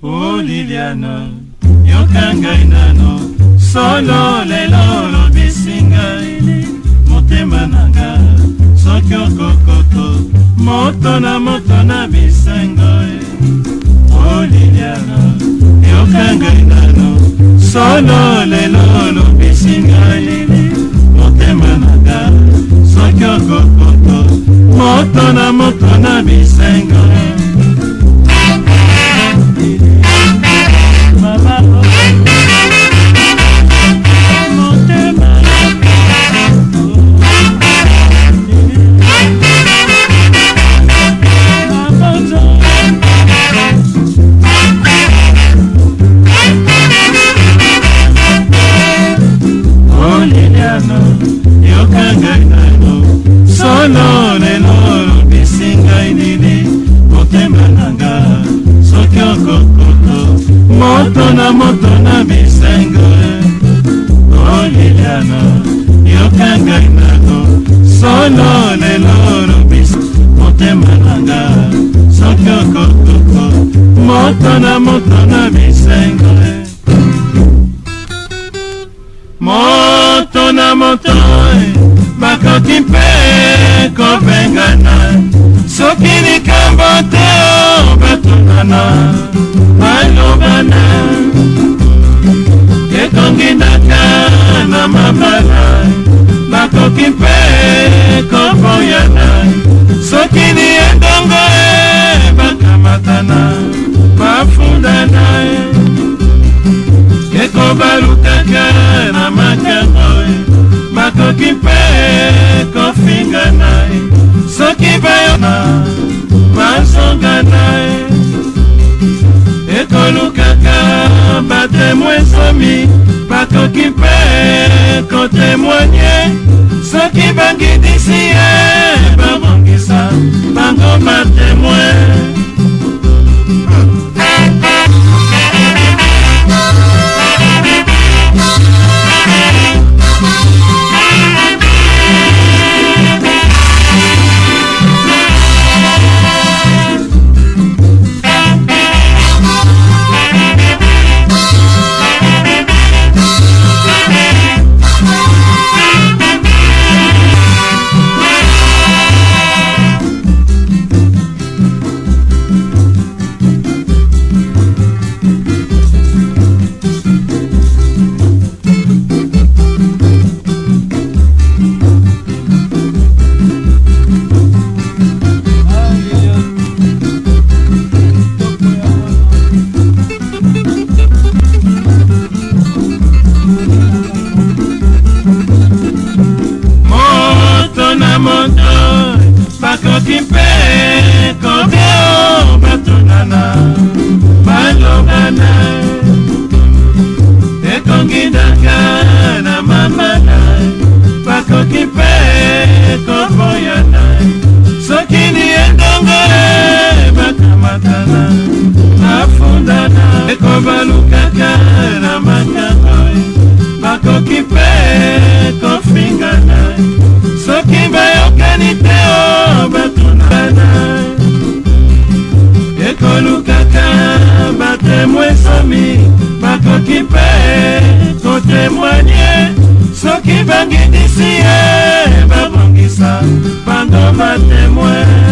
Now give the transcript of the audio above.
o oh, liliana yoka ngai nano solo lelo olobisi ngai motema na nga soki okokoto moto na moto na bisengo o oh, liliana yoka ngai nano solo lelo olobisi ngai motema na nga soki okokoto moto na moto na bisengo ngano yoka ngai nano solo lelo olobisi ngai nini motema nanga soki okokoto moto na moto na misengo oliliano yoka ngai nano solo lelo olobisi motema nanga soki okokoto moto na mamala nakoki mpe koboyana soki ni endongo e bakamatana bafundana ekobalukaka na makango bakoki mpe kofingana soki bayona bazongana ekolukaka batemo esomi nakoki mpe kotemoigne soki bangi disi ya soki mpe kobe o batungana balobana ekongidaka na mamana bakoki mpe koboyana soki niendongo bakamatana nafundana ekobalukaka na makangoi bakoki mpe ebangidisi ye babongisa bando batemoin